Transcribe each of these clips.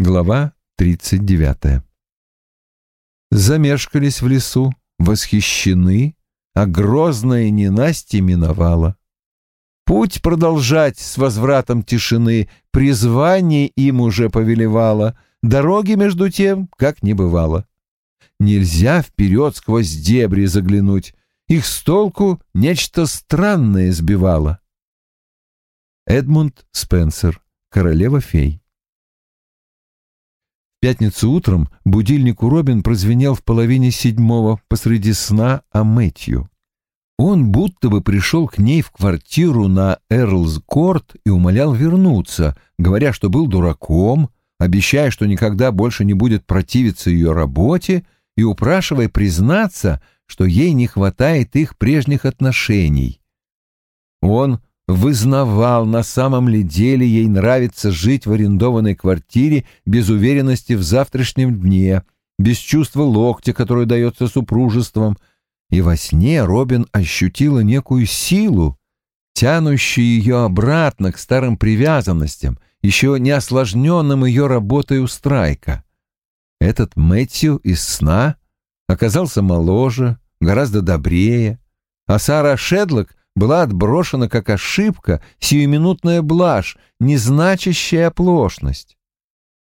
Глава 39. Замешкались в лесу, восхищены, а грозное ненастье миновало. Путь продолжать с возвратом тишины, призвание им уже повелевало, дороги между тем, как не бывало. Нельзя вперед сквозь дебри заглянуть, их с толку нечто странное сбивало. Эдмунд Спенсер, королева-фей пятницу утром будильник у Робин прозвенел в половине седьмого посреди сна о Мэтью. Он будто бы пришел к ней в квартиру на Эрлс-Корт и умолял вернуться, говоря, что был дураком, обещая, что никогда больше не будет противиться ее работе и упрашивая признаться, что ей не хватает их прежних отношений. Он вызнавал, на самом ли деле ей нравится жить в арендованной квартире без уверенности в завтрашнем дне, без чувства локтя, которое дается супружеством. И во сне Робин ощутила некую силу, тянущую ее обратно к старым привязанностям, еще не осложненным ее работой у Страйка. Этот Мэтью из сна оказался моложе, гораздо добрее, а Сара Шедлок была отброшена как ошибка, сиюминутная блажь, незначащая оплошность.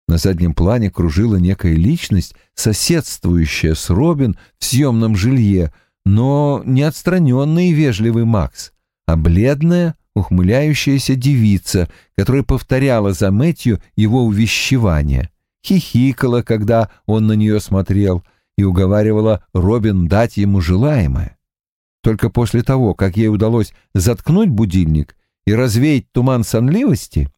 На заднем плане кружила некая личность, соседствующая с Робин в съемном жилье, но не отстраненный и вежливый Макс, а бледная, ухмыляющаяся девица, которая повторяла за Мэтью его увещевания, хихикала, когда он на нее смотрел, и уговаривала Робин дать ему желаемое. Только после того, как ей удалось заткнуть будильник и развеять туман сонливости,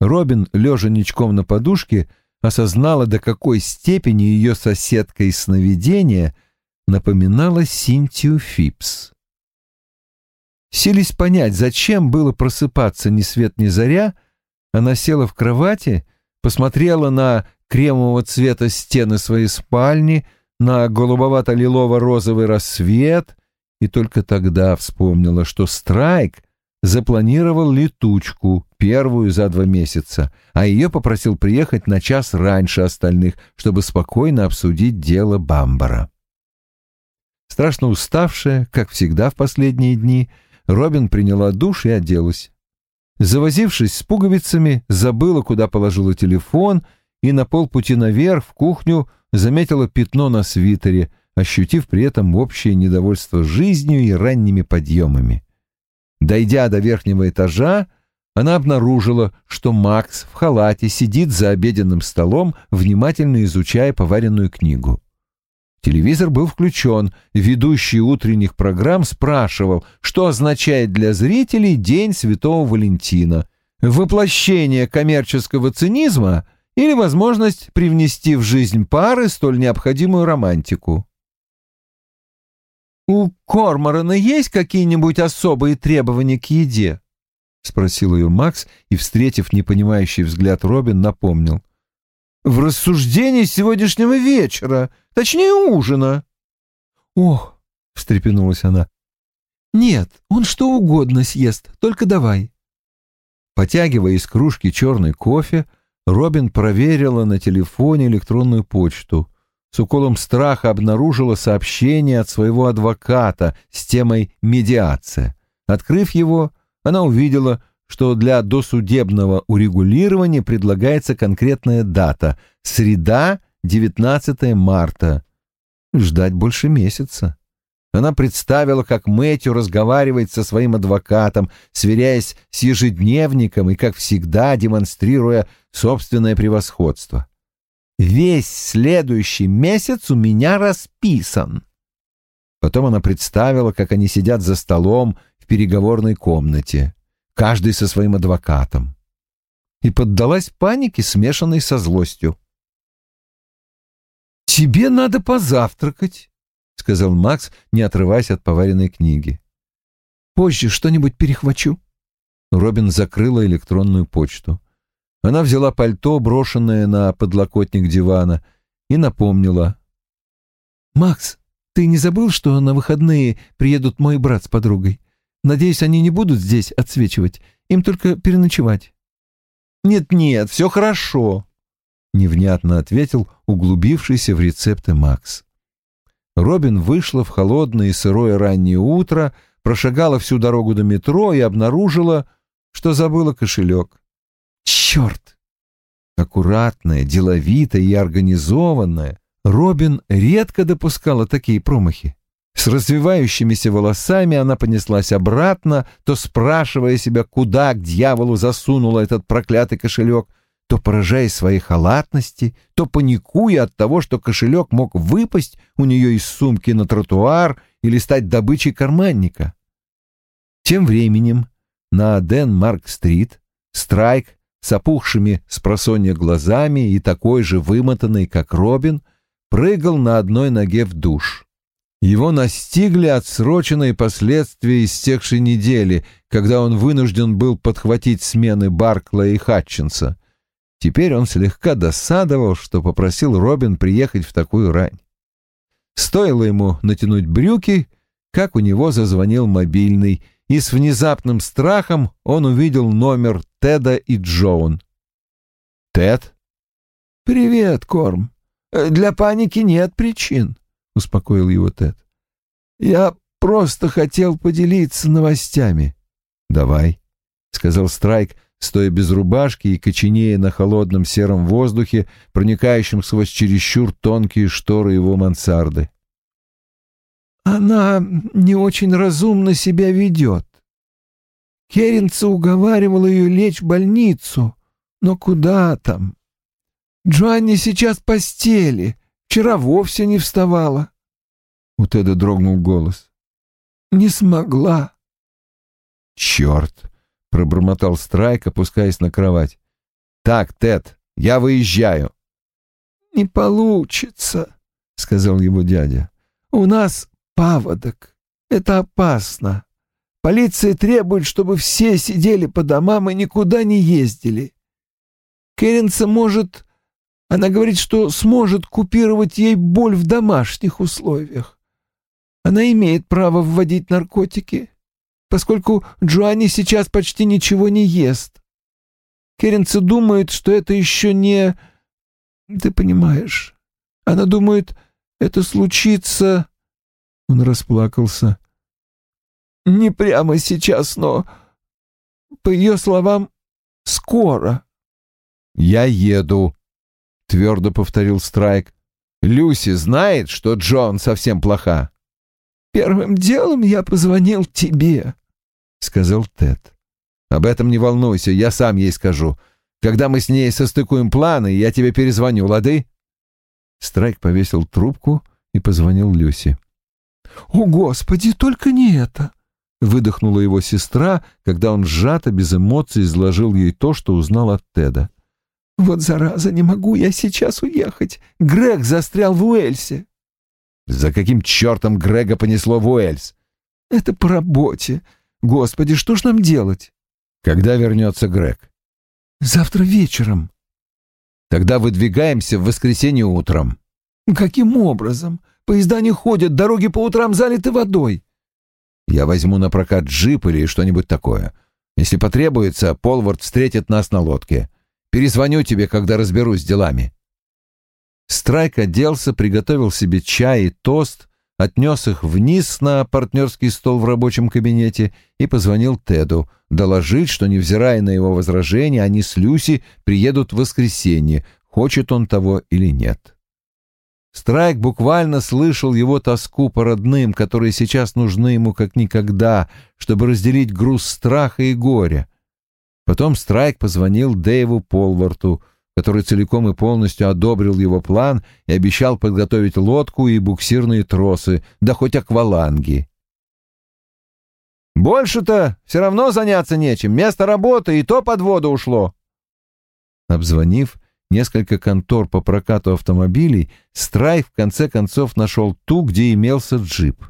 Робин, лежа ничком на подушке, осознала, до какой степени ее соседка из сновидения напоминала Синтию Фипс. Сились понять, зачем было просыпаться ни свет ни заря, она села в кровати, посмотрела на кремового цвета стены своей спальни, на голубовато-лилово-розовый рассвет — и только тогда вспомнила, что Страйк запланировал летучку, первую за два месяца, а ее попросил приехать на час раньше остальных, чтобы спокойно обсудить дело Бамбара. Страшно уставшая, как всегда в последние дни, Робин приняла душ и оделась. Завозившись с пуговицами, забыла, куда положила телефон, и на полпути наверх, в кухню, заметила пятно на свитере — ощутив при этом общее недовольство жизнью и ранними подъемами. Дойдя до верхнего этажа, она обнаружила, что Макс в халате сидит за обеденным столом, внимательно изучая поваренную книгу. Телевизор был включен, ведущий утренних программ спрашивал, что означает для зрителей День Святого Валентина, воплощение коммерческого цинизма или возможность привнести в жизнь пары столь необходимую романтику. «У Корморана есть какие-нибудь особые требования к еде?» — спросил ее Макс и, встретив непонимающий взгляд Робин, напомнил. «В рассуждении сегодняшнего вечера, точнее ужина». «Ох!» — встрепенулась она. «Нет, он что угодно съест, только давай». Потягивая из кружки черный кофе, Робин проверила на телефоне электронную почту с уколом страха обнаружила сообщение от своего адвоката с темой «медиация». Открыв его, она увидела, что для досудебного урегулирования предлагается конкретная дата — среда, 19 марта. Ждать больше месяца. Она представила, как Мэтью разговаривает со своим адвокатом, сверяясь с ежедневником и, как всегда, демонстрируя собственное превосходство. Весь следующий месяц у меня расписан. Потом она представила, как они сидят за столом в переговорной комнате, каждый со своим адвокатом, и поддалась панике, смешанной со злостью. «Тебе надо позавтракать», — сказал Макс, не отрываясь от поваренной книги. «Позже что-нибудь перехвачу». Робин закрыла электронную почту. Она взяла пальто, брошенное на подлокотник дивана, и напомнила. «Макс, ты не забыл, что на выходные приедут мой брат с подругой? Надеюсь, они не будут здесь отсвечивать, им только переночевать». «Нет-нет, все хорошо». невнятно ответил углубившийся в рецепты Макс. Робин вышла в холодное и сырое раннее утро, прошагала всю дорогу до метро и обнаружила, что забыла кошелек. Черт! Аккуратная, деловитая и организованная, Робин редко допускала такие промахи. С развивающимися волосами она понеслась обратно, то спрашивая себя, куда к дьяволу засунула этот проклятый кошелек, то поражаясь своей халатности, то паникуя от того, что кошелек мог выпасть у нее из сумки на тротуар или стать добычей карманника. Тем временем на Денмарк-стрит Страйк с опухшими с просонья глазами и такой же вымотанный, как Робин, прыгал на одной ноге в душ. Его настигли отсроченные последствия истекшей недели, когда он вынужден был подхватить смены Баркла и Хатчинса. Теперь он слегка досадовал, что попросил Робин приехать в такую рань. Стоило ему натянуть брюки, как у него зазвонил мобильный, и с внезапным страхом он увидел номер Теда и Джоун. «Тед?» «Привет, Корм. Для паники нет причин», — успокоил его Тед. «Я просто хотел поделиться новостями». «Давай», — сказал Страйк, стоя без рубашки и коченея на холодном сером воздухе, проникающем сквозь чересчур тонкие шторы его мансарды. «Она не очень разумно себя ведет. Керенца уговаривал ее лечь в больницу, но куда там? Джоанни сейчас в постели, вчера вовсе не вставала. У Теда дрогнул голос. «Не смогла». «Черт!» — пробормотал Страйк, опускаясь на кровать. «Так, Тед, я выезжаю». «Не получится», — сказал его дядя. «У нас паводок. Это опасно. Полиция требует, чтобы все сидели по домам и никуда не ездили. Керенса может... Она говорит, что сможет купировать ей боль в домашних условиях. Она имеет право вводить наркотики, поскольку Джоанни сейчас почти ничего не ест. Керенца думает, что это еще не... Ты понимаешь. Она думает, это случится... Он расплакался. Не прямо сейчас, но, по ее словам, скоро. «Я еду», — твердо повторил Страйк. «Люси знает, что Джон совсем плоха?» «Первым делом я позвонил тебе», — сказал Тед. «Об этом не волнуйся, я сам ей скажу. Когда мы с ней состыкуем планы, я тебе перезвоню, лады?» Страйк повесил трубку и позвонил Люси. «О, Господи, только не это!» — выдохнула его сестра, когда он сжато, без эмоций, изложил ей то, что узнал от Теда. «Вот зараза, не могу я сейчас уехать. Грег застрял в Уэльсе. За каким чертом Грега понесло в Уэльс? Это по работе. Господи, что ж нам делать? Когда вернется Грег? Завтра вечером. Тогда выдвигаемся в воскресенье утром. Каким образом? Поезда не ходят, дороги по утрам залиты водой. Я возьму на прокат джип или что-нибудь такое. Если потребуется, Полвард встретит нас на лодке. Перезвоню тебе, когда разберусь с делами. Страйк оделся, приготовил себе чай и тост, отнес их вниз на партнерский стол в рабочем кабинете и позвонил Теду, доложить, что, невзирая на его возражения, они с Люси приедут в воскресенье, хочет он того или нет. Страйк буквально слышал его тоску по родным, которые сейчас нужны ему как никогда, чтобы разделить груз страха и горя. Потом Страйк позвонил Дэйву Полварту — который целиком и полностью одобрил его план и обещал подготовить лодку и буксирные тросы, да хоть акваланги. «Больше-то все равно заняться нечем, место работы и то под воду ушло». Обзвонив несколько контор по прокату автомобилей, Страйк в конце концов нашел ту, где имелся джип.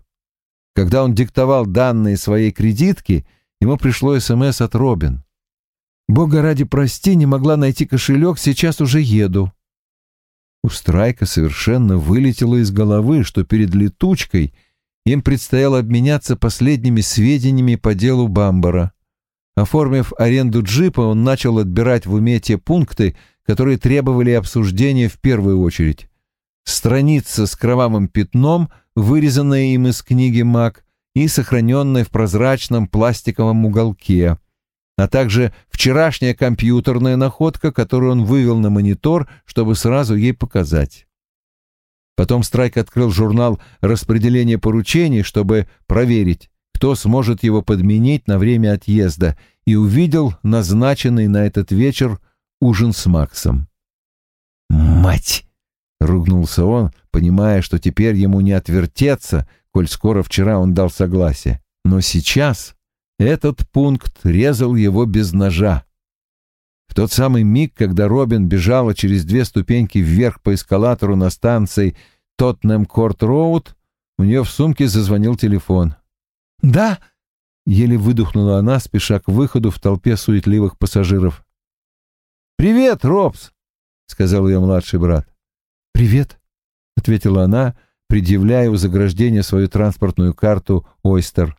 Когда он диктовал данные своей кредитки, ему пришло СМС от Робин. Бога ради прости, не могла найти кошелек, сейчас уже еду. У Страйка совершенно вылетело из головы, что перед летучкой им предстояло обменяться последними сведениями по делу Бамбара. Оформив аренду джипа, он начал отбирать в уме те пункты, которые требовали обсуждения в первую очередь. Страница с кровавым пятном, вырезанная им из книги «Маг», и сохраненная в прозрачном пластиковом уголке, а также вчерашняя компьютерная находка, которую он вывел на монитор, чтобы сразу ей показать. Потом Страйк открыл журнал распределения поручений, чтобы проверить, кто сможет его подменить на время отъезда, и увидел назначенный на этот вечер ужин с Максом. «Мать!» — ругнулся он, понимая, что теперь ему не отвертеться, коль скоро вчера он дал согласие. Но сейчас этот пункт резал его без ножа. В тот самый миг, когда Робин бежала через две ступеньки вверх по эскалатору на станции Тоттенем-Корт-Роуд, у нее в сумке зазвонил телефон. «Да!» — еле выдохнула она, спеша к выходу в толпе суетливых пассажиров. «Привет, Робс!» — сказал ее младший брат. «Привет!» — ответила она, предъявляя у заграждения свою транспортную карту «Ойстер».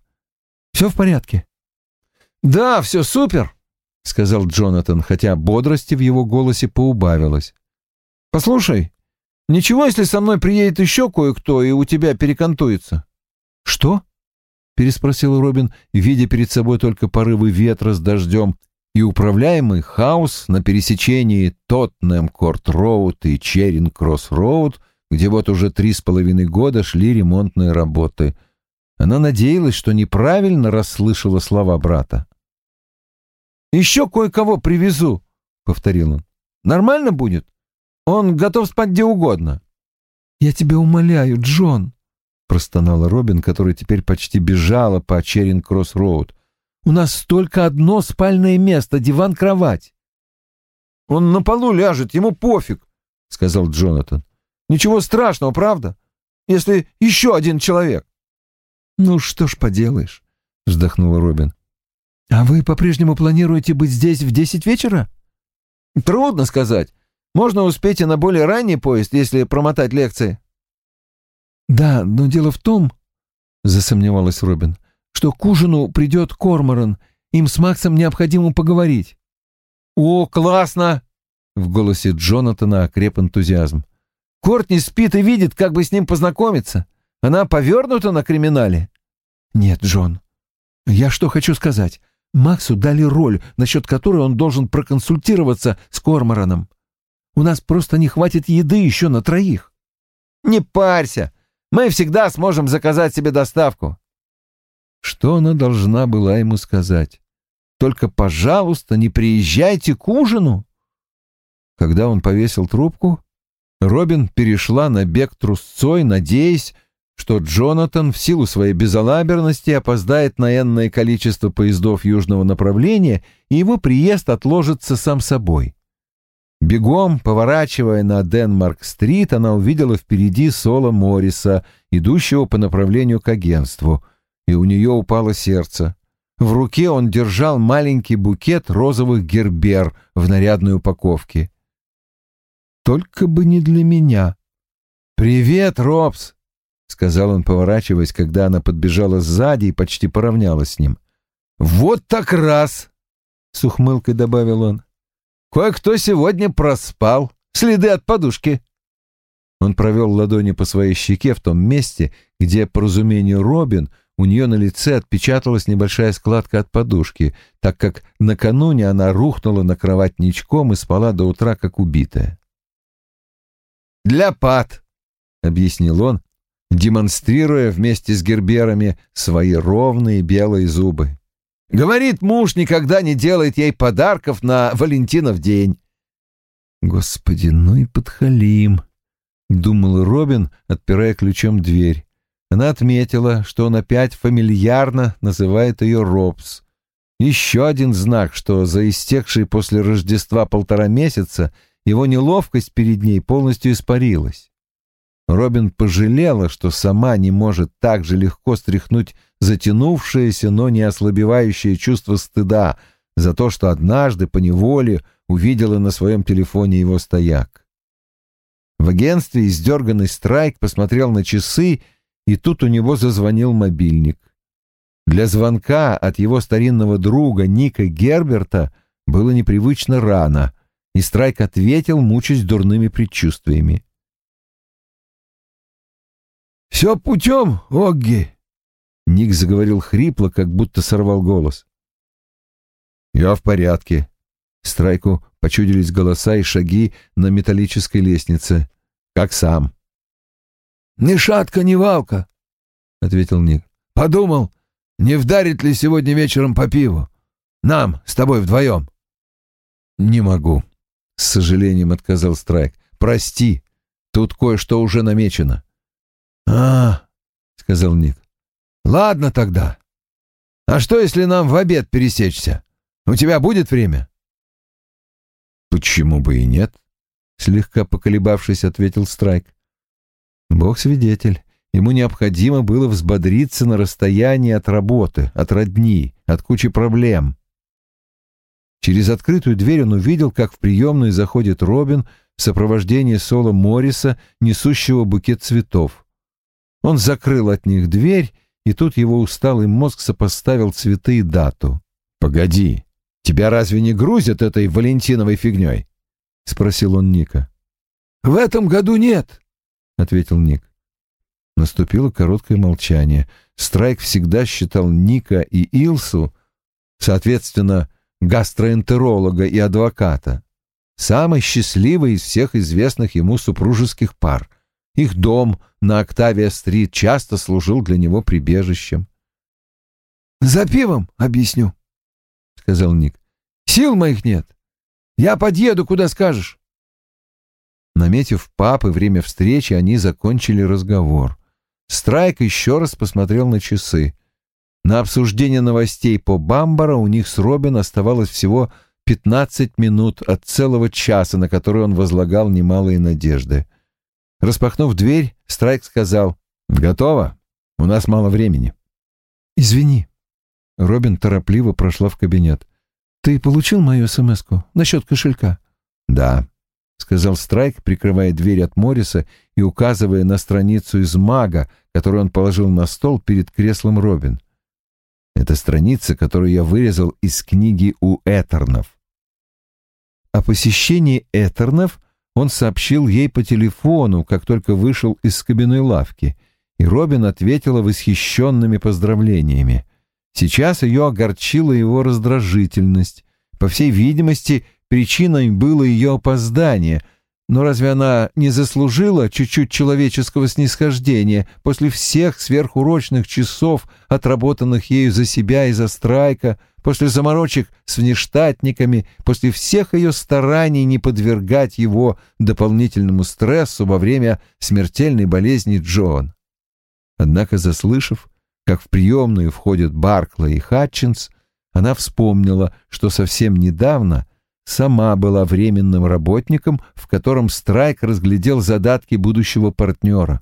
«Все в порядке?» «Да, все супер!» — сказал Джонатан, хотя бодрости в его голосе поубавилось. «Послушай, ничего, если со мной приедет еще кое-кто и у тебя перекантуется?» «Что?» — переспросила Робин, видя перед собой только порывы ветра с дождем и управляемый хаос на пересечении Тоттенем-Корт-Роуд и Черинг-Кросс-Роуд, где вот уже три с половиной года шли ремонтные работы. Она надеялась, что неправильно расслышала слова брата. Еще кое-кого привезу, — повторил он. Нормально будет? Он готов спать где угодно. Я тебя умоляю, Джон, — простонала Робин, которая теперь почти бежала по Черинг-Кросс-Роуд. У нас только одно спальное место, диван-кровать. Он на полу ляжет, ему пофиг, — сказал Джонатан. Ничего страшного, правда? Если еще один человек. Ну что ж поделаешь, — вздохнула Робин. «А вы по-прежнему планируете быть здесь в десять вечера?» «Трудно сказать. Можно успеть и на более ранний поезд, если промотать лекции». «Да, но дело в том, — засомневалась Робин, — что к ужину придет Корморан. Им с Максом необходимо поговорить». «О, классно!» — в голосе Джонатана окреп энтузиазм. «Кортни спит и видит, как бы с ним познакомиться. Она повернута на криминале». «Нет, Джон, я что хочу сказать. Максу дали роль, насчет которой он должен проконсультироваться с Кормораном. У нас просто не хватит еды еще на троих. Не парься, мы всегда сможем заказать себе доставку. Что она должна была ему сказать? Только, пожалуйста, не приезжайте к ужину. Когда он повесил трубку, Робин перешла на бег трусцой, надеясь, что Джонатан в силу своей безалаберности опоздает на энное количество поездов южного направления, и его приезд отложится сам собой. Бегом, поворачивая на Денмарк-стрит, она увидела впереди Соло Морриса, идущего по направлению к агентству, и у нее упало сердце. В руке он держал маленький букет розовых гербер в нарядной упаковке. «Только бы не для меня». «Привет, Робс!» — сказал он, поворачиваясь, когда она подбежала сзади и почти поравнялась с ним. «Вот так раз!» — с ухмылкой добавил он. «Кое-кто сегодня проспал. Следы от подушки». Он провел ладони по своей щеке в том месте, где, по разумению Робин, у нее на лице отпечаталась небольшая складка от подушки, так как накануне она рухнула на кровать ничком и спала до утра, как убитая. «Для пат», — объяснил он, демонстрируя вместе с герберами свои ровные белые зубы. Говорит, муж никогда не делает ей подарков на Валентинов день. Господи, ну и подхалим, думал Робин, отпирая ключом дверь. Она отметила, что он опять фамильярно называет ее Робс. Еще один знак, что за истекшие после Рождества полтора месяца его неловкость перед ней полностью испарилась. Робин пожалела, что сама не может так же легко стряхнуть затянувшееся, но не ослабевающее чувство стыда за то, что однажды по неволе увидела на своем телефоне его стояк. В агентстве издерганный страйк посмотрел на часы, и тут у него зазвонил мобильник. Для звонка от его старинного друга Ника Герберта было непривычно рано, и Страйк ответил, мучаясь дурными предчувствиями. «Все путем, Огги!» Ник заговорил хрипло, как будто сорвал голос. «Я в порядке». Страйку почудились голоса и шаги на металлической лестнице. «Как сам». «Ни шатка, ни валка», — ответил Ник. «Подумал, не вдарит ли сегодня вечером по пиву? Нам, с тобой вдвоем». «Не могу», — с сожалением отказал Страйк. «Прости, тут кое-что уже намечено». «А, — сказал Ник, — ладно тогда. А что, если нам в обед пересечься? У тебя будет время?» «Почему бы и нет?» — слегка поколебавшись, ответил Страйк. «Бог свидетель, ему необходимо было взбодриться на расстоянии от работы, от родни, от кучи проблем». Через открытую дверь он увидел, как в приемную заходит Робин в сопровождении Соло Морриса, несущего букет цветов. Он закрыл от них дверь, и тут его усталый мозг сопоставил цветы и дату. «Погоди, тебя разве не грузят этой валентиновой фигней?» — спросил он Ника. «В этом году нет», — ответил Ник. Наступило короткое молчание. Страйк всегда считал Ника и Илсу, соответственно, гастроэнтеролога и адвоката, самой счастливой из всех известных ему супружеских пар. Их дом на Октавия-стрит часто служил для него прибежищем. «За пивом объясню», — сказал Ник. «Сил моих нет. Я подъеду, куда скажешь». Наметив пап и время встречи, они закончили разговор. Страйк еще раз посмотрел на часы. На обсуждение новостей по Бамбара у них с Робин оставалось всего 15 минут от целого часа, на который он возлагал немалые надежды. Распахнув дверь, Страйк сказал «Готово? У нас мало времени». «Извини». Робин торопливо прошла в кабинет. «Ты получил мою смс-ку насчет кошелька?» «Да», — сказал Страйк, прикрывая дверь от Морриса и указывая на страницу из мага, которую он положил на стол перед креслом Робин. Это страница, которую я вырезал из книги у Этернов. О посещении Этернов он сообщил ей по телефону, как только вышел из кабинной лавки, и Робин ответила восхищенными поздравлениями. Сейчас ее огорчила его раздражительность. По всей видимости, причиной было ее опоздание — но разве она не заслужила чуть-чуть человеческого снисхождения после всех сверхурочных часов, отработанных ею за себя и за страйка, после заморочек с внештатниками, после всех ее стараний не подвергать его дополнительному стрессу во время смертельной болезни Джон? Однако, заслышав, как в приемную входят Баркла и Хатчинс, она вспомнила, что совсем недавно — сама была временным работником, в котором Страйк разглядел задатки будущего партнера.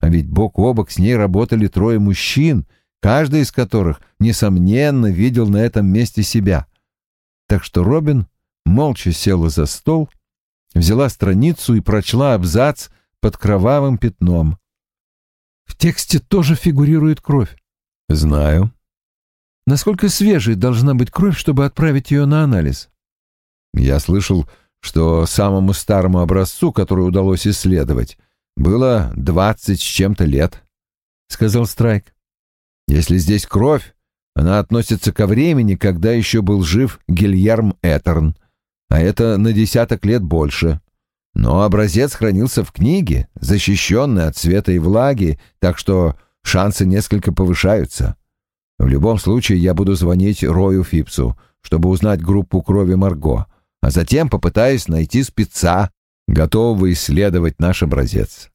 А ведь бок о бок с ней работали трое мужчин, каждый из которых, несомненно, видел на этом месте себя. Так что Робин молча села за стол, взяла страницу и прочла абзац под кровавым пятном. В тексте тоже фигурирует кровь. Знаю. Насколько свежей должна быть кровь, чтобы отправить ее на анализ? Я слышал, что самому старому образцу, который удалось исследовать, было двадцать с чем-то лет, — сказал Страйк. Если здесь кровь, она относится ко времени, когда еще был жив Гильярм Этерн, а это на десяток лет больше. Но образец хранился в книге, защищенный от света и влаги, так что шансы несколько повышаются. В любом случае я буду звонить Рою Фипсу, чтобы узнать группу крови Марго а затем попытаюсь найти спеца, готового исследовать наш образец.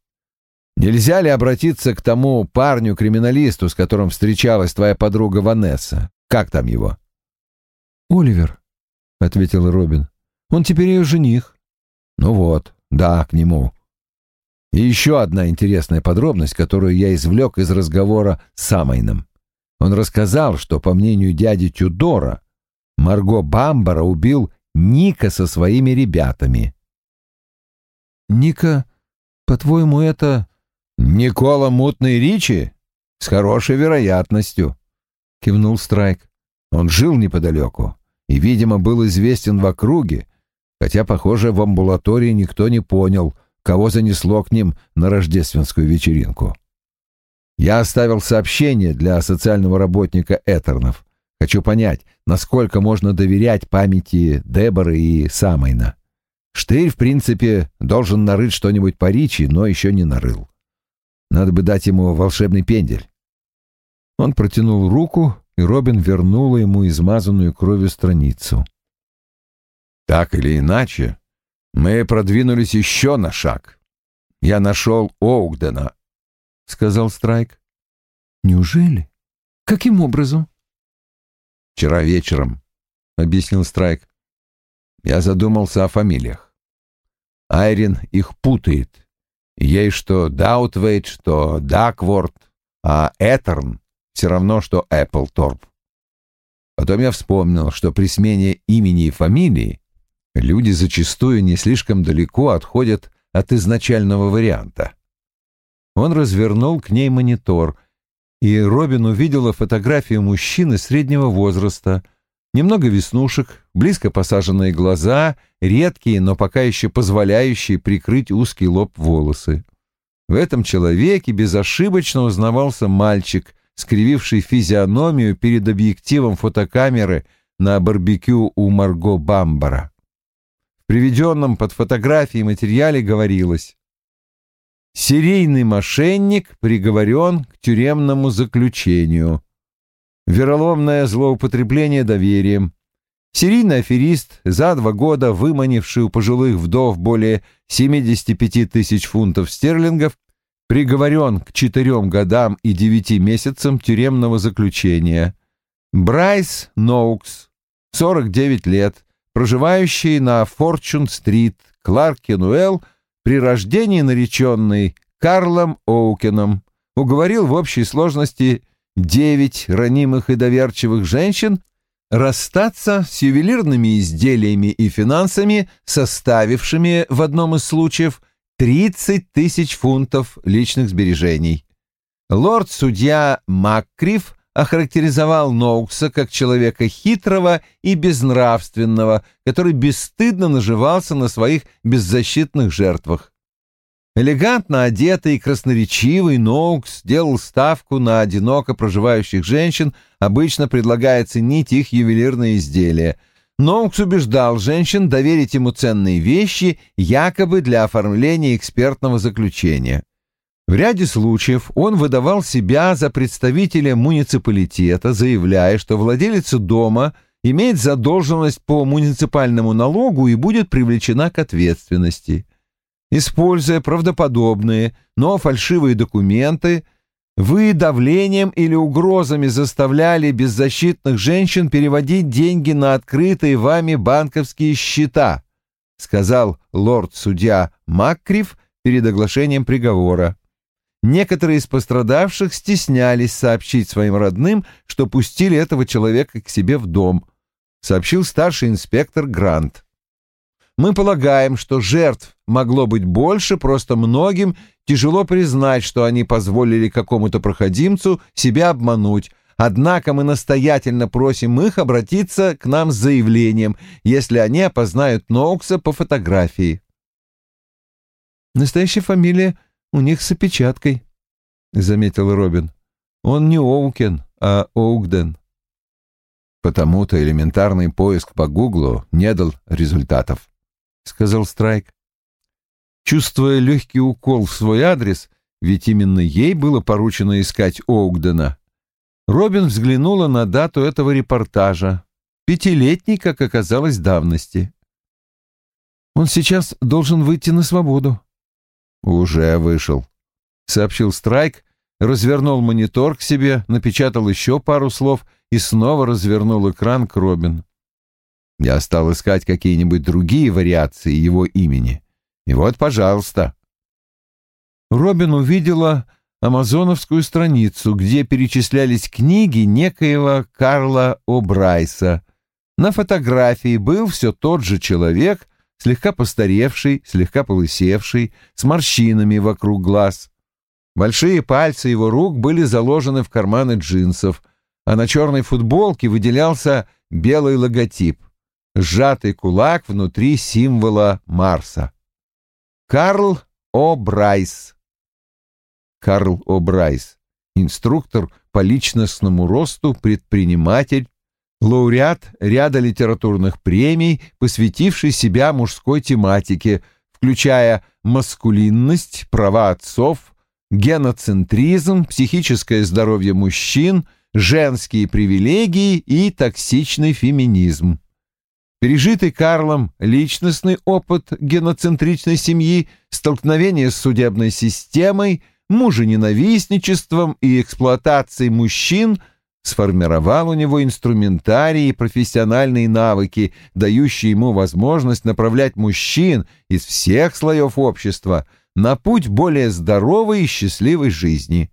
Нельзя ли обратиться к тому парню-криминалисту, с которым встречалась твоя подруга Ванесса? Как там его? «Оливер», — ответил Робин. «Он теперь ее жених». «Ну вот, да, к нему». И еще одна интересная подробность, которую я извлек из разговора с Самайном. Он рассказал, что, по мнению дяди Тюдора, Марго Бамбара убил Ника со своими ребятами. «Ника, по-твоему, это...» «Никола Мутный Ричи? С хорошей вероятностью», — кивнул Страйк. «Он жил неподалеку и, видимо, был известен в округе. хотя, похоже, в амбулатории никто не понял, кого занесло к ним на рождественскую вечеринку. Я оставил сообщение для социального работника Этернов. Хочу понять, насколько можно доверять памяти Деборы и Самайна. Штырь, в принципе, должен нарыть что-нибудь по Ричи, но еще не нарыл. Надо бы дать ему волшебный пендель. Он протянул руку, и Робин вернула ему измазанную кровью страницу. Так или иначе, мы продвинулись еще на шаг. Я нашел Оугдена, — сказал Страйк. Неужели? Каким образом? Вчера вечером, — объяснил Страйк. Я задумался о фамилиях. Айрин их путает. Ей что Даутвейт, что Дакворд, а Этерн все равно, что Эпплторп. Потом я вспомнил, что при смене имени и фамилии люди зачастую не слишком далеко отходят от изначального варианта. Он развернул к ней монитор, и Робин увидела фотографию мужчины среднего возраста, немного веснушек, близко посаженные глаза, редкие, но пока еще позволяющие прикрыть узкий лоб волосы. В этом человеке безошибочно узнавался мальчик, скрививший физиономию перед объективом фотокамеры на барбекю у Марго Бамбара. В приведенном под фотографией материале говорилось «Серийный мошенник приговорен к тюремному заключению. Вероломное злоупотребление доверием. Серийный аферист, за два года выманивший у пожилых вдов более 75 тысяч фунтов стерлингов, приговорен к четырем годам и девяти месяцам тюремного заключения. Брайс Ноукс, 49 лет, проживающий на Форчун-стрит, Кларкенуэлл, при рождении нареченный Карлом Оукеном, уговорил в общей сложности девять ранимых и доверчивых женщин расстаться с ювелирными изделиями и финансами, составившими в одном из случаев 30 тысяч фунтов личных сбережений. Лорд-судья Маккриф охарактеризовал Ноукса как человека хитрого и безнравственного, который бесстыдно наживался на своих беззащитных жертвах. Элегантно одетый и красноречивый Ноукс делал ставку на одиноко проживающих женщин, обычно предлагая ценить их ювелирные изделия – Ноукс убеждал женщин доверить ему ценные вещи, якобы для оформления экспертного заключения. В ряде случаев он выдавал себя за представителя муниципалитета, заявляя, что владелец дома имеет задолженность по муниципальному налогу и будет привлечена к ответственности. Используя правдоподобные, но фальшивые документы – вы давлением или угрозами заставляли беззащитных женщин переводить деньги на открытые вами банковские счета, сказал лорд-судья Маккриф перед оглашением приговора. Некоторые из пострадавших стеснялись сообщить своим родным, что пустили этого человека к себе в дом, сообщил старший инспектор Грант. Мы полагаем, что жертв могло быть больше, просто многим тяжело признать, что они позволили какому-то проходимцу себя обмануть, однако мы настоятельно просим их обратиться к нам с заявлением, если они опознают Ноукса по фотографии. «Настоящая фамилия у них с опечаткой», — заметил Робин. «Он не Оукен, а Оугден». Потому-то элементарный поиск по Гуглу не дал результатов сказал Страйк. Чувствуя легкий укол в свой адрес, ведь именно ей было поручено искать Оугдена, Робин взглянула на дату этого репортажа, пятилетней, как оказалось, давности. «Он сейчас должен выйти на свободу». «Уже вышел», — сообщил Страйк, развернул монитор к себе, напечатал еще пару слов и снова развернул экран к Робин. Я стал искать какие-нибудь другие вариации его имени. И вот, пожалуйста. Робин увидела амазоновскую страницу, где перечислялись книги некоего Карла О'Брайса. На фотографии был все тот же человек, слегка постаревший, слегка полысевший, с морщинами вокруг глаз. Большие пальцы его рук были заложены в карманы джинсов, а на черной футболке выделялся белый логотип сжатый кулак внутри символа Марса. Карл О'Брайс. Карл О'Брайс. Инструктор по личностному росту, предприниматель, лауреат ряда литературных премий, посвятивший себя мужской тематике, включая маскулинность, права отцов, геноцентризм, психическое здоровье мужчин, женские привилегии и токсичный феминизм. Пережитый Карлом личностный опыт геноцентричной семьи, столкновение с судебной системой, мужененавистничеством и эксплуатацией мужчин сформировал у него инструментарий и профессиональные навыки, дающие ему возможность направлять мужчин из всех слоев общества на путь более здоровой и счастливой жизни.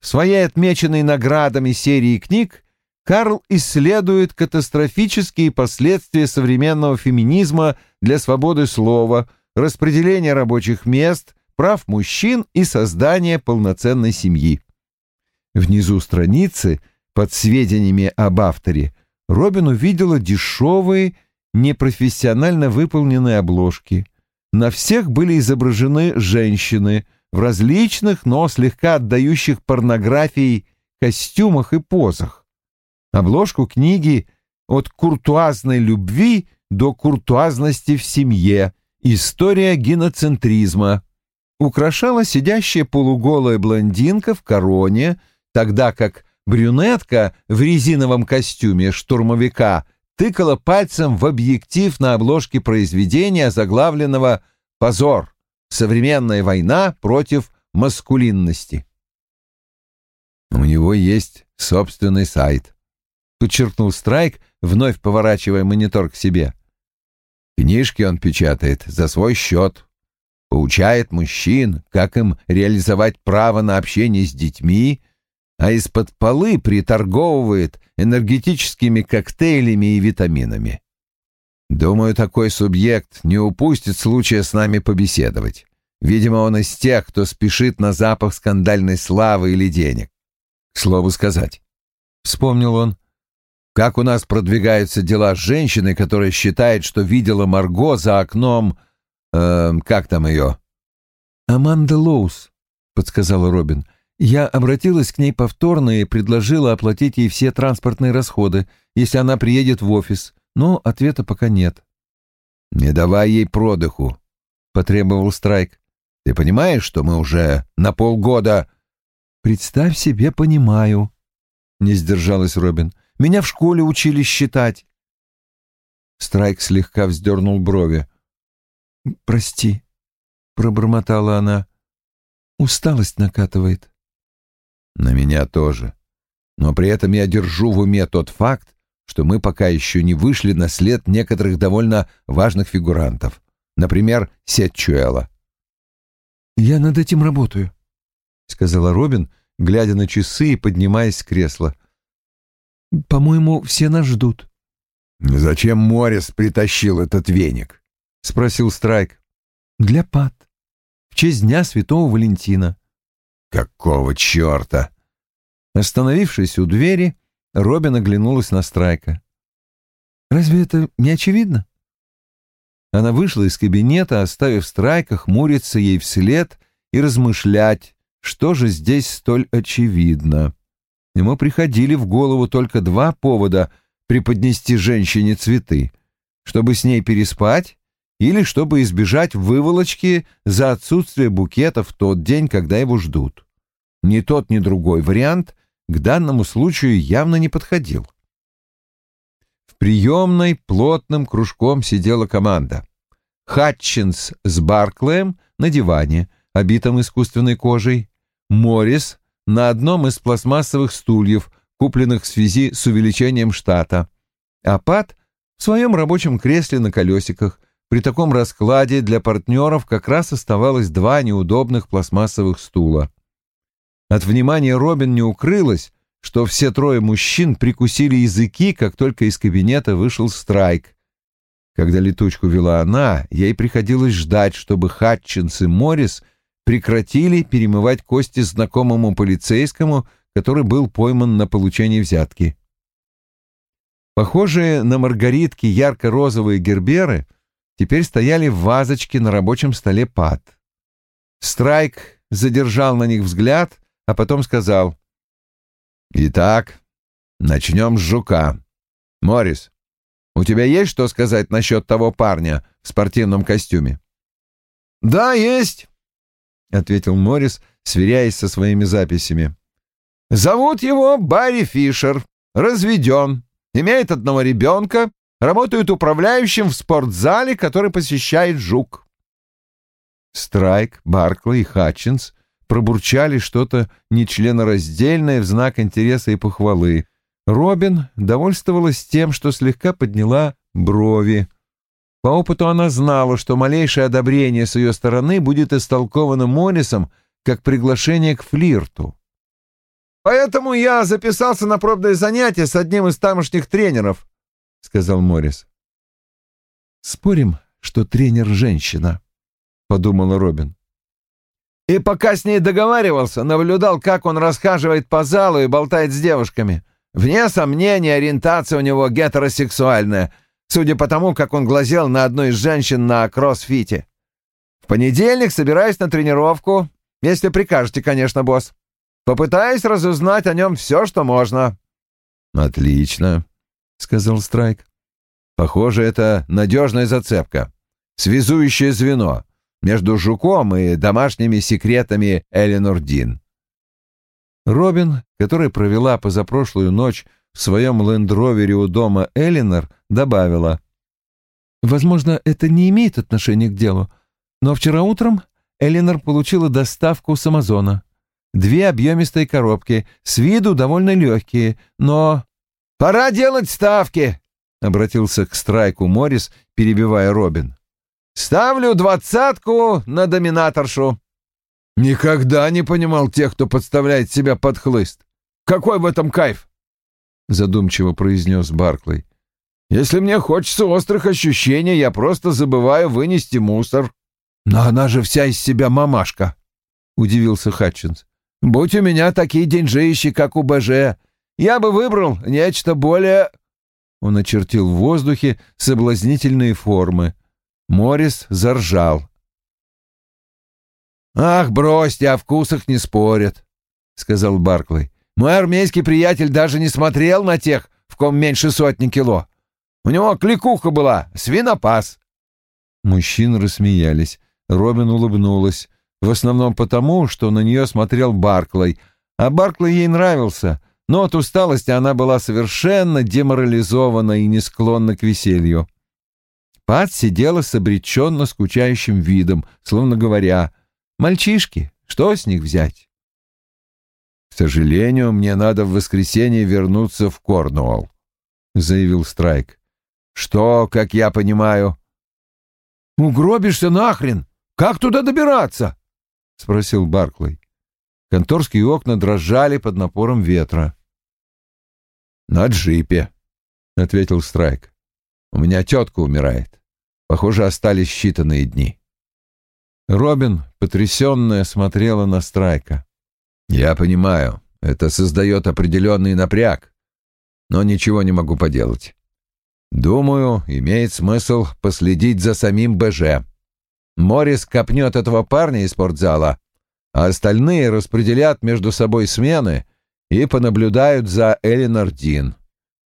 В своей отмеченной наградами серии книг Карл исследует катастрофические последствия современного феминизма для свободы слова, распределения рабочих мест, прав мужчин и создания полноценной семьи. Внизу страницы, под сведениями об авторе, Робин увидела дешевые, непрофессионально выполненные обложки. На всех были изображены женщины в различных, но слегка отдающих порнографией костюмах и позах обложку книги «От куртуазной любви до куртуазности в семье. История геноцентризма» украшала сидящая полуголая блондинка в короне, тогда как брюнетка в резиновом костюме штурмовика тыкала пальцем в объектив на обложке произведения, заглавленного «Позор. Современная война против маскулинности». У него есть собственный сайт, — подчеркнул Страйк, вновь поворачивая монитор к себе. «Книжки он печатает за свой счет, поучает мужчин, как им реализовать право на общение с детьми, а из-под полы приторговывает энергетическими коктейлями и витаминами. Думаю, такой субъект не упустит случая с нами побеседовать. Видимо, он из тех, кто спешит на запах скандальной славы или денег. К слову сказать, вспомнил он, как у нас продвигаются дела с женщиной, которая считает, что видела Марго за окном... Э, как там ее? «Аманда Лоус», — подсказала Робин. «Я обратилась к ней повторно и предложила оплатить ей все транспортные расходы, если она приедет в офис, но ответа пока нет». «Не давай ей продыху», — потребовал Страйк. «Ты понимаешь, что мы уже на полгода...» «Представь себе, понимаю», — не сдержалась Робин. Меня в школе учили считать. Страйк слегка вздернул брови. «Прости», — пробормотала она. «Усталость накатывает». «На меня тоже. Но при этом я держу в уме тот факт, что мы пока еще не вышли на след некоторых довольно важных фигурантов. Например, Сетчуэла». «Я над этим работаю», — сказала Робин, глядя на часы и поднимаясь с кресла. По-моему, все нас ждут. Зачем Морис притащил этот веник? спросил Страйк. Для Пат. В честь дня Святого Валентина. Какого черта? Остановившись у двери, Робин оглянулась на Страйка. «Разве это не очевидно?» Она вышла из кабинета, оставив Страйка хмуриться ей вслед и размышлять, что же здесь столь очевидно. Ему приходили в голову только два повода преподнести женщине цветы, чтобы с ней переспать или чтобы избежать выволочки за отсутствие букета в тот день, когда его ждут. Ни тот, ни другой вариант к данному случаю явно не подходил. В приемной плотным кружком сидела команда. Хатчинс с Барклэем на диване, обитом искусственной кожей, Моррис на одном из пластмассовых стульев, купленных в связи с увеличением штата, а Пат в своем рабочем кресле на колесиках. При таком раскладе для партнеров как раз оставалось два неудобных пластмассовых стула. От внимания Робин не укрылось, что все трое мужчин прикусили языки, как только из кабинета вышел Страйк. Когда летучку вела она, ей приходилось ждать, чтобы Хатчинс и Моррис — прекратили перемывать кости знакомому полицейскому, который был пойман на получении взятки. Похожие на маргаритки ярко-розовые герберы теперь стояли в вазочке на рабочем столе Пат. Страйк задержал на них взгляд, а потом сказал. «Итак, начнем с жука. Морис, у тебя есть что сказать насчет того парня в спортивном костюме?» «Да, есть», — ответил Морис, сверяясь со своими записями. «Зовут его Барри Фишер, разведен, имеет одного ребенка, работает управляющим в спортзале, который посещает Жук». Страйк, Баркли и Хатчинс пробурчали что-то нечленораздельное в знак интереса и похвалы. Робин довольствовалась тем, что слегка подняла брови. По опыту она знала, что малейшее одобрение с ее стороны будет истолковано Моррисом как приглашение к флирту. «Поэтому я записался на пробное занятие с одним из тамошних тренеров», — сказал Моррис. «Спорим, что тренер женщина», — подумала Робин. И пока с ней договаривался, наблюдал, как он расхаживает по залу и болтает с девушками. Вне сомнения, ориентация у него гетеросексуальная, судя по тому, как он глазел на одну из женщин на кроссфите. В понедельник собираюсь на тренировку, если прикажете, конечно, босс. Попытаюсь разузнать о нем все, что можно. «Отлично», — сказал Страйк. «Похоже, это надежная зацепка, связующее звено между жуком и домашними секретами Эленор Дин. Робин, которая провела позапрошлую ночь в своем лендровере у дома Эленор, добавила. «Возможно, это не имеет отношения к делу, но вчера утром Эленор получила доставку с Амазона. Две объемистые коробки, с виду довольно легкие, но...» «Пора делать ставки!» — обратился к Страйку Моррис, перебивая Робин. Ставлю двадцатку на доминаторшу. Никогда не понимал тех, кто подставляет себя под хлыст. Какой в этом кайф? Задумчиво произнес Барклey. Если мне хочется острых ощущений, я просто забываю вынести мусор. Но она же вся из себя мамашка, удивился Хатчинс. Будь у меня такие деньжищи, как у БЖ, я бы выбрал нечто более... Он очертил в воздухе соблазнительные формы — Морис заржал. «Ах, бросьте, о вкусах не спорят», — сказал Барклey. «Мой армейский приятель даже не смотрел на тех, в ком меньше сотни кило. У него кликуха была, свинопас». Мужчины рассмеялись. Робин улыбнулась. В основном потому, что на нее смотрел Барклey, а Барклey ей нравился, но от усталости она была совершенно деморализована и не склонна к веселью. Пат сидела с обреченно скучающим видом, словно говоря, «Мальчишки, что с них взять?» «К сожалению, мне надо в воскресенье вернуться в Корнуолл», — заявил Страйк. «Что, как я понимаю?» «Угробишься нахрен! Как туда добираться?» — спросил Барклey. Конторские окна дрожали под напором ветра. «На джипе», — ответил Страйк. У меня тетка умирает. Похоже, остались считанные дни. Робин, потрясенная, смотрела на Страйка. «Я понимаю, это создает определенный напряг, но ничего не могу поделать. Думаю, имеет смысл последить за самим БЖ. Морис копнет этого парня из спортзала, а остальные распределят между собой смены и понаблюдают за Эленор Дин.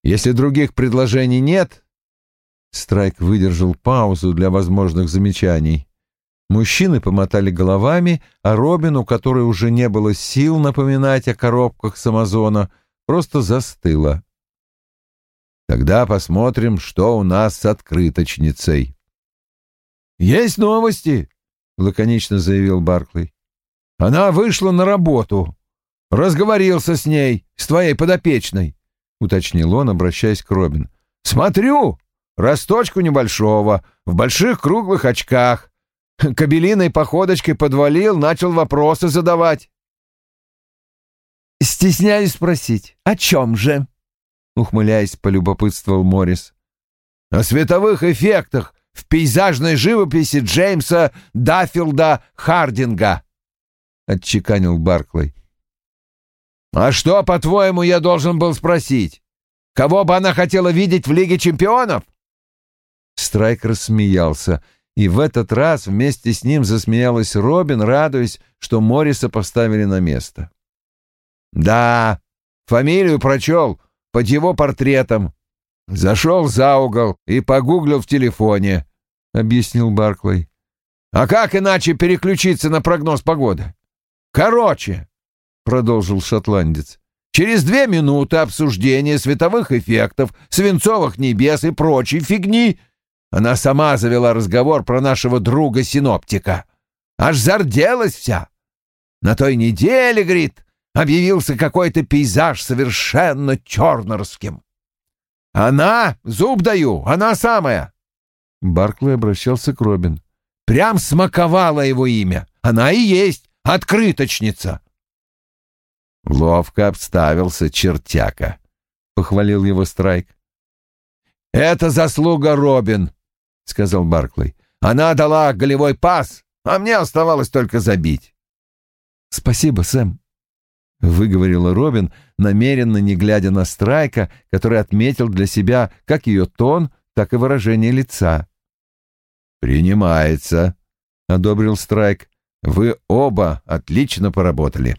Если других предложений нет, Страйк выдержал паузу для возможных замечаний. Мужчины помотали головами, а Робин, у которой уже не было сил напоминать о коробках с Амазона, просто застыла. «Тогда посмотрим, что у нас с открыточницей». «Есть новости», — лаконично заявил Барклey. «Она вышла на работу. Разговорился с ней, с твоей подопечной», — уточнил он, обращаясь к Робин. «Смотрю, росточку небольшого, в больших круглых очках. Кобелиной походочкой подвалил, начал вопросы задавать. «Стесняюсь спросить, о чем же?» — ухмыляясь, полюбопытствовал Моррис. «О световых эффектах в пейзажной живописи Джеймса Даффилда Хардинга», — отчеканил Барклey. «А что, по-твоему, я должен был спросить? Кого бы она хотела видеть в Лиге чемпионов?» Страйк рассмеялся, и в этот раз вместе с ним засмеялась Робин, радуясь, что Морриса поставили на место. «Да, фамилию прочел под его портретом. Зашел за угол и погуглил в телефоне», — объяснил Барклey. «А как иначе переключиться на прогноз погоды? Короче, — продолжил шотландец, — через две минуты обсуждения световых эффектов, свинцовых небес и прочей фигни она сама завела разговор про нашего друга-синоптика. Аж зарделась вся. На той неделе, говорит, объявился какой-то пейзаж совершенно чернорским. Она, зуб даю, она самая. Барклey обращался к Робин. Прям смаковала его имя. Она и есть открыточница. Ловко обставился чертяка, — похвалил его Страйк. «Это заслуга Робин», — сказал Барклey. «Она дала голевой пас, а мне оставалось только забить». «Спасибо, Сэм», — выговорила Робин, намеренно не глядя на Страйка, который отметил для себя как ее тон, так и выражение лица. «Принимается», — одобрил Страйк. «Вы оба отлично поработали».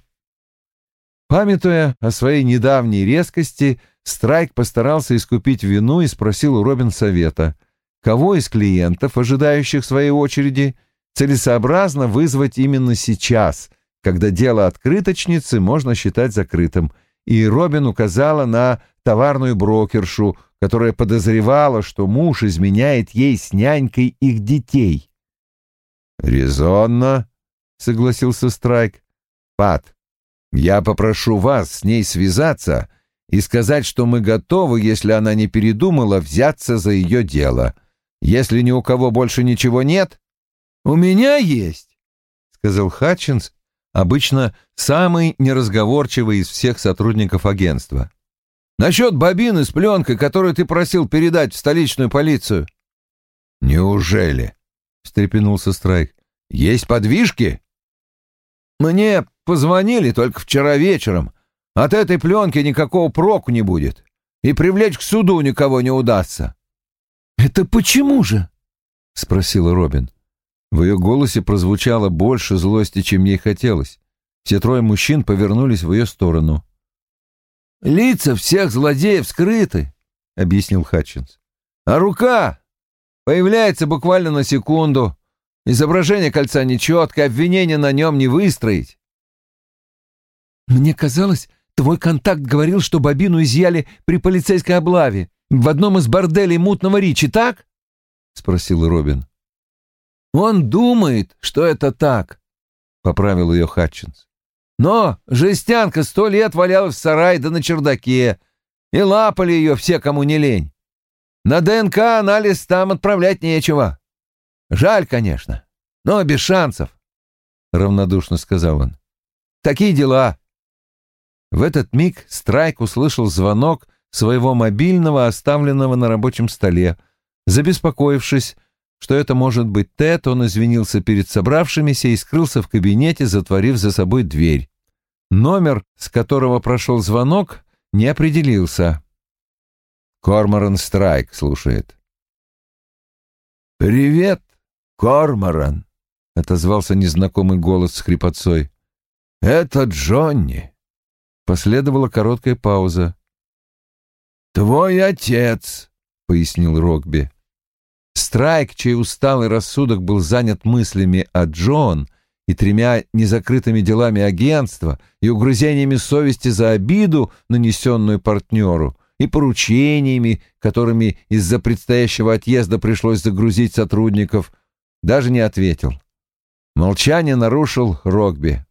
Памятуя о своей недавней резкости, Страйк постарался искупить вину и спросил у Робин совета, кого из клиентов, ожидающих своей очереди, целесообразно вызвать именно сейчас, когда дело открыточницы можно считать закрытым, и Робин указала на товарную брокершу, которая подозревала, что муж изменяет ей с нянькой их детей. «Резонно», — согласился Страйк. «Пат, я попрошу вас с ней связаться и сказать, что мы готовы, если она не передумала, взяться за ее дело. Если ни у кого больше ничего нет...» «У меня есть», — сказал Хатчинс, обычно самый неразговорчивый из всех сотрудников агентства. «Насчет бобины с пленкой, которую ты просил передать в столичную полицию». «Неужели?» — встрепенулся Страйк. «Есть подвижки?» «Мне позвонили только вчера вечером. От этой пленки никакого проку не будет, и привлечь к суду никого не удастся». «Это почему же?» — спросила Робин. В ее голосе прозвучало больше злости, чем ей хотелось. Все трое мужчин повернулись в ее сторону. «Лица всех злодеев скрыты», — объяснил Хатчинс. «А рука появляется буквально на секунду. Изображение кольца нечеткое, обвинение на нем не выстроить». «Мне казалось, твой контакт говорил, что бобину изъяли при полицейской облаве в одном из борделей мутного Ричи, так?» — спросил Робин. Он думает, что это так, — поправил ее Хатчинс. Но жестянка сто лет валялась в сарае да на чердаке, и лапали ее все, кому не лень. На ДНК анализ там отправлять нечего. Жаль, конечно, но без шансов, — равнодушно сказал он. Такие дела. В этот миг Страйк услышал звонок своего мобильного, оставленного на рабочем столе. Забеспокоившись, что это может быть Тед, он извинился перед собравшимися и скрылся в кабинете, затворив за собой дверь. Номер, с которого прошел звонок, не определился. Корморан Страйк слушает. «Привет, Корморан», — отозвался незнакомый голос с хрипотцой. «Это Джонни». Последовала короткая пауза. «Твой отец», — пояснил Рокби. Страйк, чей усталый рассудок был занят мыслями о Джон и тремя незакрытыми делами агентства и угрызениями совести за обиду, нанесенную партнеру, и поручениями, которыми из-за предстоящего отъезда пришлось загрузить сотрудников, даже не ответил. Молчание нарушил Рогби.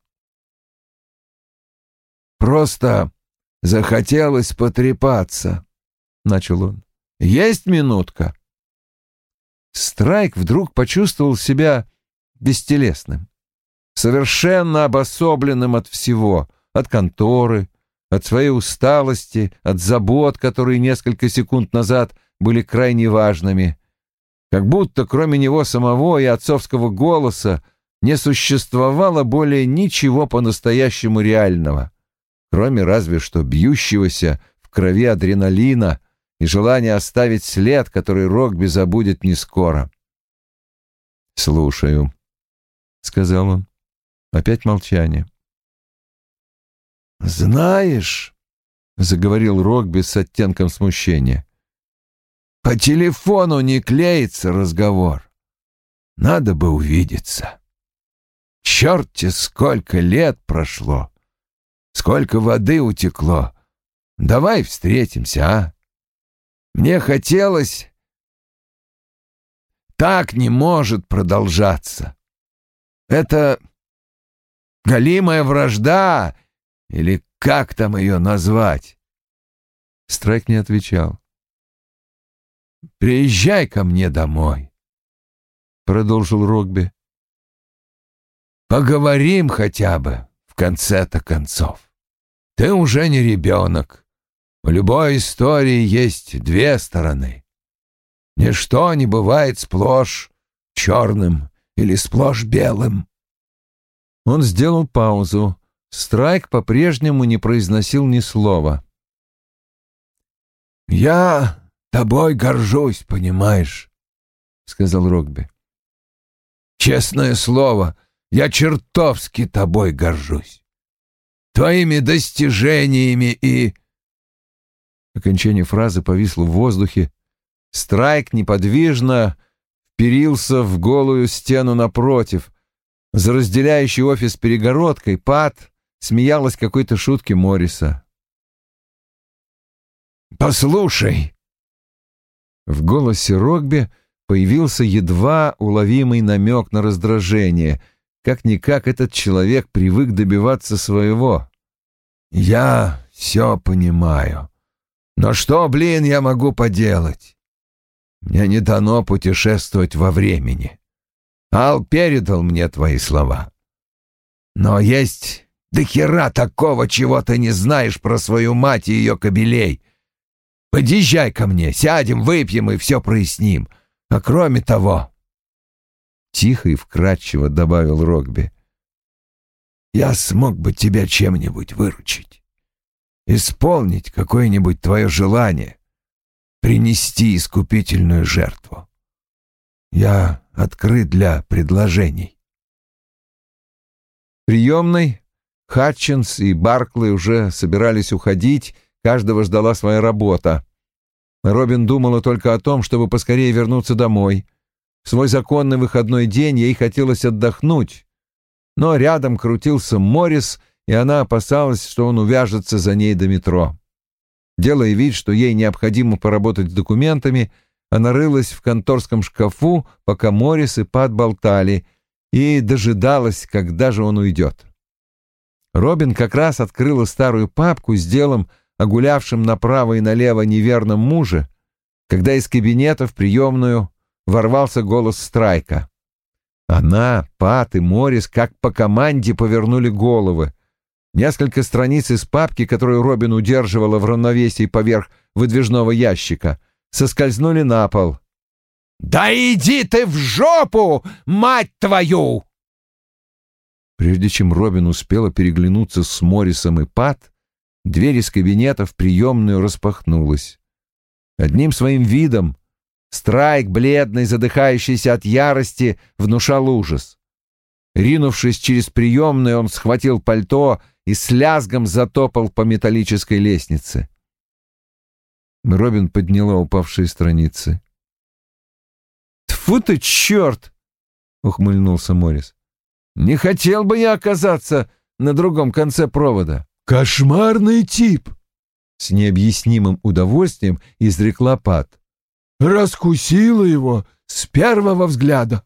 «Просто захотелось потрепаться», — начал он. «Есть минутка?» Страйк вдруг почувствовал себя бестелесным, совершенно обособленным от всего, от конторы, от своей усталости, от забот, которые несколько секунд назад были крайне важными. Как будто кроме него самого и отцовского голоса не существовало более ничего по-настоящему реального, кроме разве что бьющегося в крови адреналина и желание оставить след, который Рогби забудет не скоро. «Слушаю», — сказал он. Опять молчание. «Знаешь», — заговорил Рогби с оттенком смущения, — «по телефону не клеится разговор. Надо бы увидеться. Черт-те, сколько лет прошло, сколько воды утекло. Давай встретимся, а? Мне хотелось... Так не может продолжаться. Это галимая вражда или как там ее назвать? Страйк не отвечал. «Приезжай ко мне домой», — продолжил Рогби. «Поговорим хотя бы в конце-то концов. Ты уже не ребенок. В любой истории есть две стороны. Ничто не бывает сплошь черным или сплошь белым». Он сделал паузу. Страйк по-прежнему не произносил ни слова. «Я тобой горжусь, понимаешь?» — сказал Рогби. «Честное слово, я чертовски тобой горжусь. Твоими достижениями и...» Окончание фразы повисло в воздухе. Страйк неподвижно вперился в голую стену напротив. За разделяющий офис перегородкой Пат смеялась какой-то шутке Морриса. «Послушай!» В голосе Рогби появился едва уловимый намек на раздражение. Как-никак этот человек привык добиваться своего. «Я все понимаю. Но что, блин, я могу поделать? Мне не дано путешествовать во времени. Ал передал мне твои слова. Но есть да хера такого, чего ты не знаешь про свою мать и ее кобелей. Подъезжай ко мне, сядем, выпьем и все проясним. А кроме того...» Тихо и вкрадчиво добавил Рогби. «Я смог бы тебя чем-нибудь выручить. Исполнить какое-нибудь твое желание. Принести искупительную жертву. Я открыт для предложений». Приемной Хатчинс и Барклey уже собирались уходить, каждого ждала своя работа. Робин думала только о том, чтобы поскорее вернуться домой. В свой законный выходной день ей хотелось отдохнуть, но рядом крутился Моррис, и она опасалась, что он увяжется за ней до метро. Делая вид, что ей необходимо поработать с документами, она рылась в конторском шкафу, пока Моррис и Пат болтали, и дожидалась, когда же он уйдет. Робин как раз открыла старую папку с делом о гулявшем направо и налево неверном муже, когда из кабинета в приемную ворвался голос Страйка. Она, Пат и Морис как по команде повернули головы. Несколько страниц из папки, которую Робин удерживала в равновесии поверх выдвижного ящика, соскользнули на пол. «Да иди ты в жопу, мать твою!» Прежде чем Робин успела переглянуться с Моррисом и Пат, дверь из кабинета в приемную распахнулась. Одним своим видом Страйк, бледный, задыхающийся от ярости, внушал ужас. Ринувшись через приемную, он схватил пальто и с лязгом затопал по металлической лестнице. Робин подняла упавшие страницы. «Тьфу ты, черт!» — ухмыльнулся Моррис. Не хотел бы я оказаться на другом конце провода. Кошмарный тип! С необъяснимым удовольствием изрекла Пат. Раскусила его с первого взгляда.